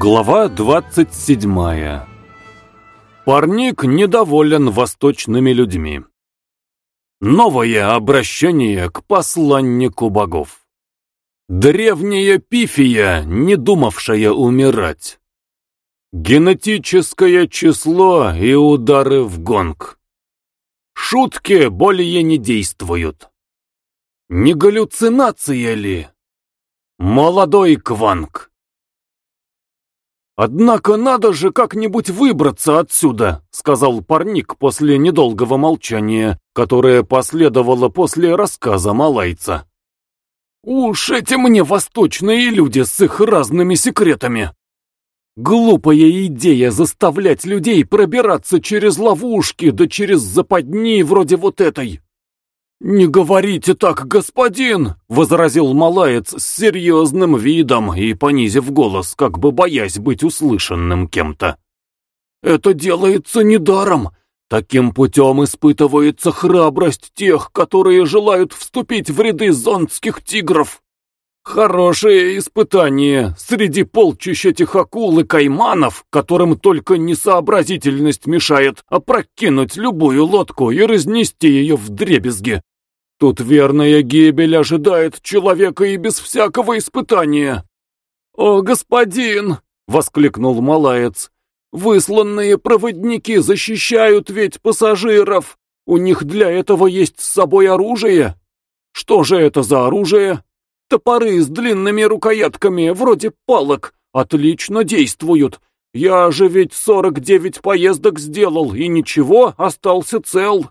Глава 27 Парник недоволен восточными людьми. Новое обращение к посланнику богов. Древняя пифия, не думавшая умирать. Генетическое число и удары в гонг. Шутки более не действуют. Не галлюцинация ли? Молодой Кванг. «Однако надо же как-нибудь выбраться отсюда», — сказал парник после недолгого молчания, которое последовало после рассказа малайца. «Уж эти мне восточные люди с их разными секретами!» Глупая идея заставлять людей пробираться через ловушки, да через западни вроде вот этой. «Не говорите так, господин!» — возразил малаец с серьезным видом и понизив голос, как бы боясь быть услышанным кем-то. «Это делается недаром. Таким путем испытывается храбрость тех, которые желают вступить в ряды зонтских тигров. Хорошее испытание среди полчищ этих акул и кайманов, которым только несообразительность мешает опрокинуть любую лодку и разнести ее в дребезги. Тут верная гибель ожидает человека и без всякого испытания. «О, господин!» — воскликнул малаец. «Высланные проводники защищают ведь пассажиров. У них для этого есть с собой оружие. Что же это за оружие? Топоры с длинными рукоятками, вроде палок, отлично действуют. Я же ведь сорок девять поездок сделал, и ничего, остался цел.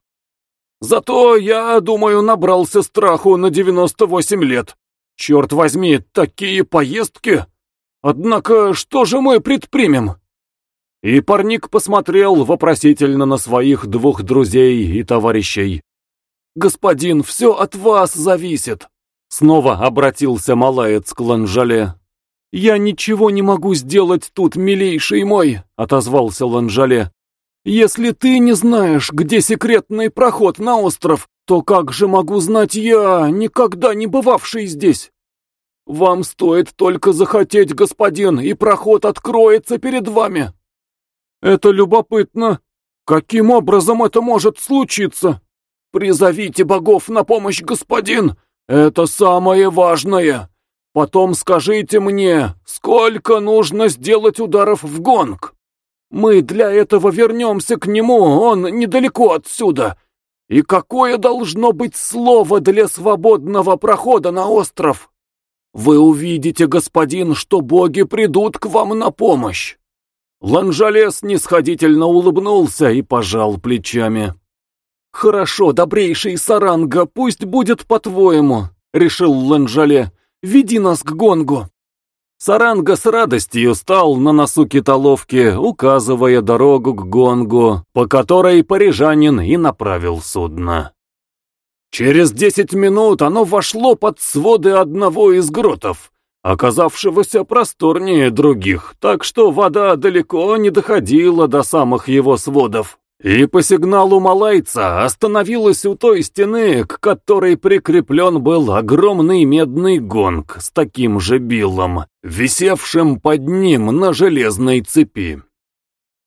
Зато я, думаю, набрался страху на 98 лет. Черт возьми, такие поездки! Однако, что же мы предпримем?» И парник посмотрел вопросительно на своих двух друзей и товарищей. «Господин, все от вас зависит!» Снова обратился малаец к Ланжале. «Я ничего не могу сделать тут, милейший мой!» — отозвался Ланжале. Если ты не знаешь, где секретный проход на остров, то как же могу знать я, никогда не бывавший здесь? Вам стоит только захотеть, господин, и проход откроется перед вами. Это любопытно. Каким образом это может случиться? Призовите богов на помощь, господин. Это самое важное. Потом скажите мне, сколько нужно сделать ударов в гонг? Мы для этого вернемся к нему, он недалеко отсюда. И какое должно быть слово для свободного прохода на остров? Вы увидите, господин, что боги придут к вам на помощь. Ланжалес нисходительно улыбнулся и пожал плечами. «Хорошо, добрейший Саранга, пусть будет по-твоему», — решил Ланжале. «Веди нас к Гонгу». Саранга с радостью стал на носу китоловки, указывая дорогу к гонгу, по которой парижанин и направил судно. Через десять минут оно вошло под своды одного из гротов, оказавшегося просторнее других, так что вода далеко не доходила до самых его сводов. И по сигналу малайца остановилась у той стены, к которой прикреплен был огромный медный гонг с таким же биллом, висевшим под ним на железной цепи.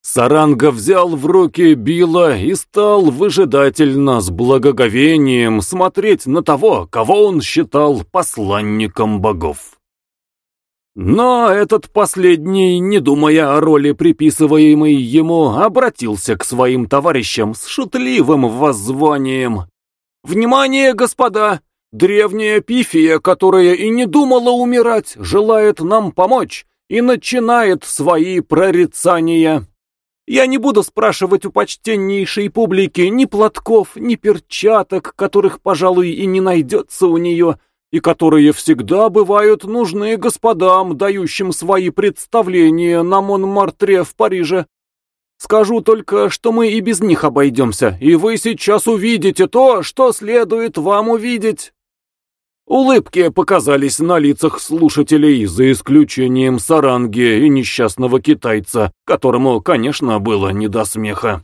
Саранга взял в руки Билла и стал выжидательно с благоговением смотреть на того, кого он считал посланником богов. Но этот последний, не думая о роли, приписываемой ему, обратился к своим товарищам с шутливым воззванием. «Внимание, господа! Древняя пифия, которая и не думала умирать, желает нам помочь и начинает свои прорицания. Я не буду спрашивать у почтеннейшей публики ни платков, ни перчаток, которых, пожалуй, и не найдется у нее, — и которые всегда бывают нужны господам, дающим свои представления на Монмартре в Париже. Скажу только, что мы и без них обойдемся, и вы сейчас увидите то, что следует вам увидеть. Улыбки показались на лицах слушателей, за исключением Саранги и несчастного китайца, которому, конечно, было не до смеха.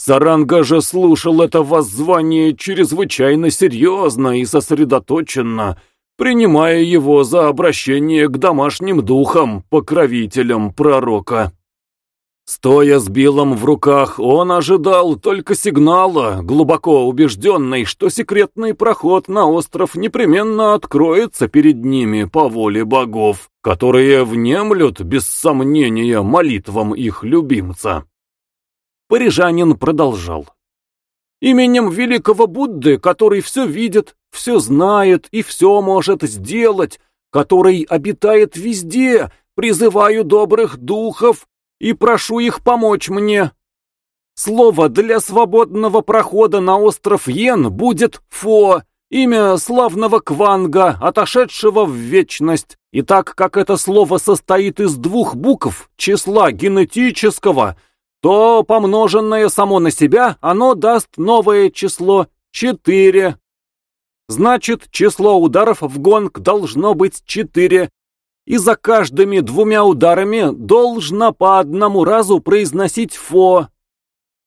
Саранга же слушал это воззвание чрезвычайно серьезно и сосредоточенно, принимая его за обращение к домашним духам, покровителям пророка. Стоя с Биллом в руках, он ожидал только сигнала, глубоко убежденный, что секретный проход на остров непременно откроется перед ними по воле богов, которые внемлют, без сомнения, молитвам их любимца. Парижанин продолжал. «Именем великого Будды, который все видит, все знает и все может сделать, который обитает везде, призываю добрых духов, и прошу их помочь мне. Слово для свободного прохода на остров Йен будет Фо, имя славного Кванга, отошедшего в вечность. И так как это слово состоит из двух букв, числа генетического, то, помноженное само на себя, оно даст новое число 4. Значит, число ударов в гонг должно быть 4, и за каждыми двумя ударами должна по одному разу произносить «фо».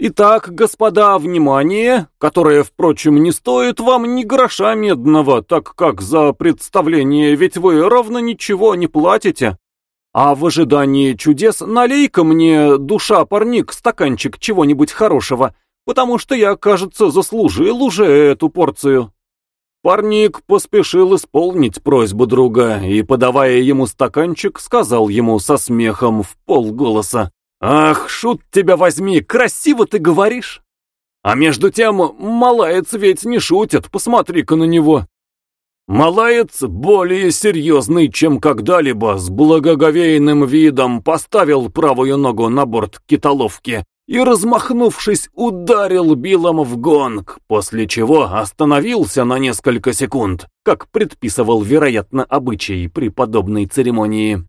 Итак, господа, внимание, которое, впрочем, не стоит вам ни гроша медного, так как за представление ведь вы ровно ничего не платите. А в ожидании чудес налей-ка мне, душа-парник, стаканчик чего-нибудь хорошего, потому что я, кажется, заслужил уже эту порцию. Парник поспешил исполнить просьбу друга и, подавая ему стаканчик, сказал ему со смехом в полголоса. «Ах, шут тебя возьми, красиво ты говоришь!» А между тем, малаец ведь не шутит, посмотри-ка на него. Малаец, более серьезный, чем когда-либо, с благоговейным видом поставил правую ногу на борт китоловки и, размахнувшись, ударил Биллом в гонг, после чего остановился на несколько секунд, как предписывал, вероятно, обычай при подобной церемонии.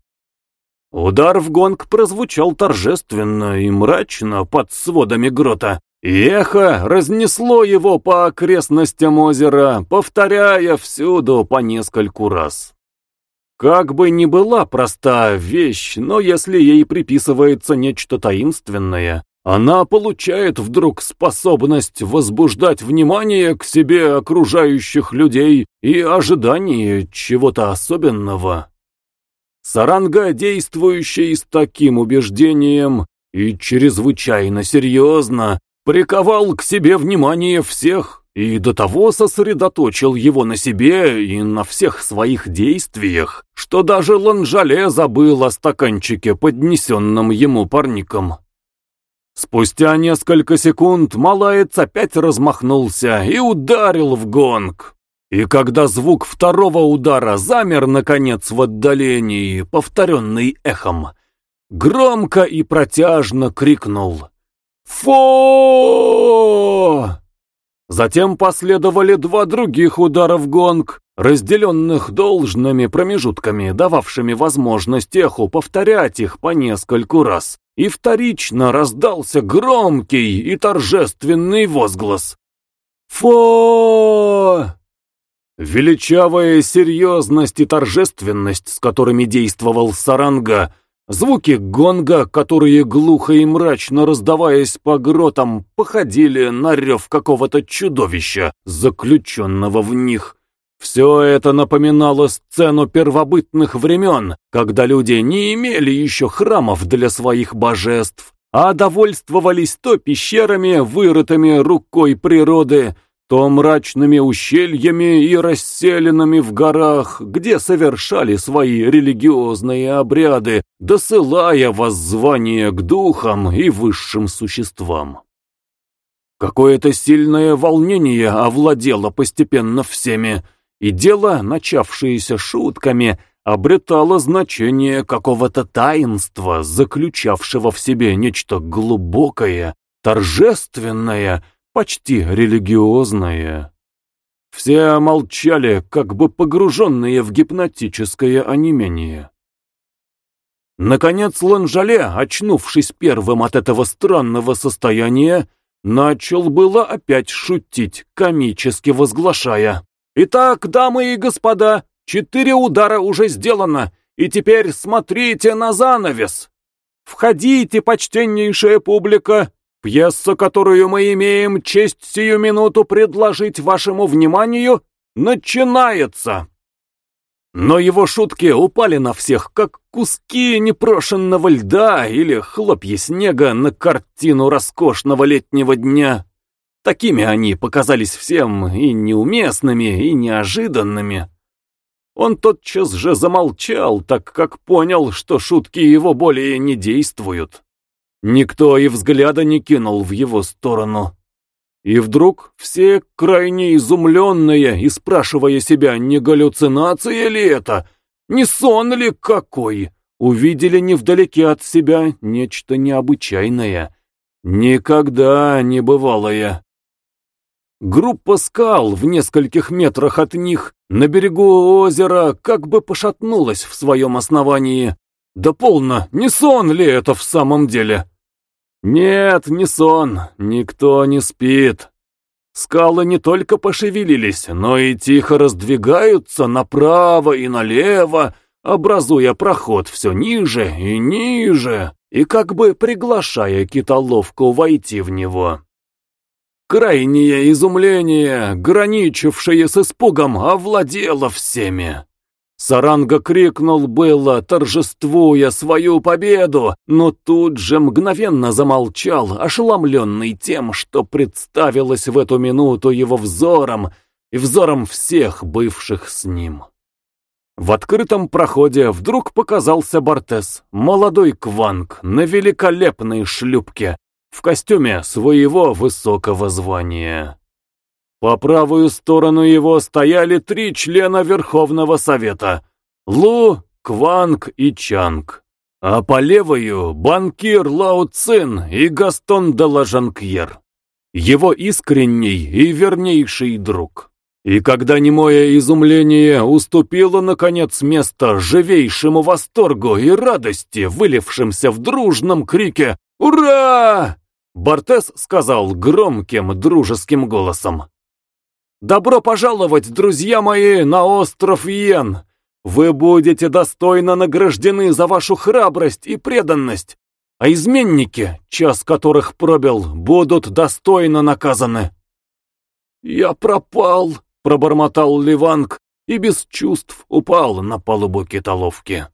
Удар в гонг прозвучал торжественно и мрачно под сводами грота, и эхо разнесло его по окрестностям озера, повторяя всюду по нескольку раз. Как бы ни была проста вещь, но если ей приписывается нечто таинственное, она получает вдруг способность возбуждать внимание к себе окружающих людей и ожидание чего-то особенного. Саранга, действующий с таким убеждением и чрезвычайно серьезно, приковал к себе внимание всех и до того сосредоточил его на себе и на всех своих действиях, что даже Ланжале забыл о стаканчике, поднесенном ему парником. Спустя несколько секунд малаец опять размахнулся и ударил в гонг. И когда звук второго удара замер, наконец, в отдалении, повторенный эхом, громко и протяжно крикнул «Фо!». Затем последовали два других удара в гонг, разделенных должными промежутками, дававшими возможность эху повторять их по нескольку раз и вторично раздался громкий и торжественный возглас. «Фо!» Величавая серьезность и торжественность, с которыми действовал Саранга, звуки гонга, которые глухо и мрачно раздаваясь по гротам, походили на рев какого-то чудовища, заключенного в них, все это напоминало сцену первобытных времен, когда люди не имели еще храмов для своих божеств, а довольствовались то пещерами, вырытыми рукой природы, то мрачными ущельями и расселенными в горах, где совершали свои религиозные обряды, досылая воззвание к духам и высшим существам. Какое-то сильное волнение овладело постепенно всеми, и дело, начавшееся шутками, обретало значение какого-то таинства, заключавшего в себе нечто глубокое, торжественное, почти религиозное. Все молчали, как бы погруженные в гипнотическое онемение. Наконец Ланжале, очнувшись первым от этого странного состояния, начал было опять шутить, комически возглашая. Итак, дамы и господа, четыре удара уже сделано, и теперь смотрите на занавес. Входите, почтеннейшая публика, пьеса, которую мы имеем честь сию минуту предложить вашему вниманию, начинается. Но его шутки упали на всех, как куски непрошенного льда или хлопья снега на картину роскошного летнего дня. Такими они показались всем и неуместными, и неожиданными. Он тотчас же замолчал, так как понял, что шутки его более не действуют. Никто и взгляда не кинул в его сторону. И вдруг все крайне изумленные и спрашивая себя, не галлюцинация ли это, не сон ли какой, увидели невдалеке от себя нечто необычайное, никогда не бывалое. Группа скал в нескольких метрах от них на берегу озера как бы пошатнулась в своем основании. Да полно, не сон ли это в самом деле? Нет, не сон, никто не спит. Скалы не только пошевелились, но и тихо раздвигаются направо и налево, образуя проход все ниже и ниже, и как бы приглашая китоловку войти в него. Крайнее изумление, граничившее с испугом, овладело всеми. Саранга крикнул было, торжествуя свою победу, но тут же мгновенно замолчал, ошеломленный тем, что представилось в эту минуту его взором и взором всех бывших с ним. В открытом проходе вдруг показался Бортес, молодой кванг на великолепной шлюпке, в костюме своего высокого звания. По правую сторону его стояли три члена Верховного Совета — Лу, Кванг и Чанг, а по левую — банкир Лао Цин и Гастон де Лажанкьер, его искренний и вернейший друг. И когда немое изумление уступило, наконец, место живейшему восторгу и радости, вылившимся в дружном крике «Ура!», Бортес сказал громким, дружеским голосом. «Добро пожаловать, друзья мои, на остров Йен! Вы будете достойно награждены за вашу храбрость и преданность, а изменники, час которых пробил, будут достойно наказаны». «Я пропал», — пробормотал Ливанг и без чувств упал на палубу китоловки.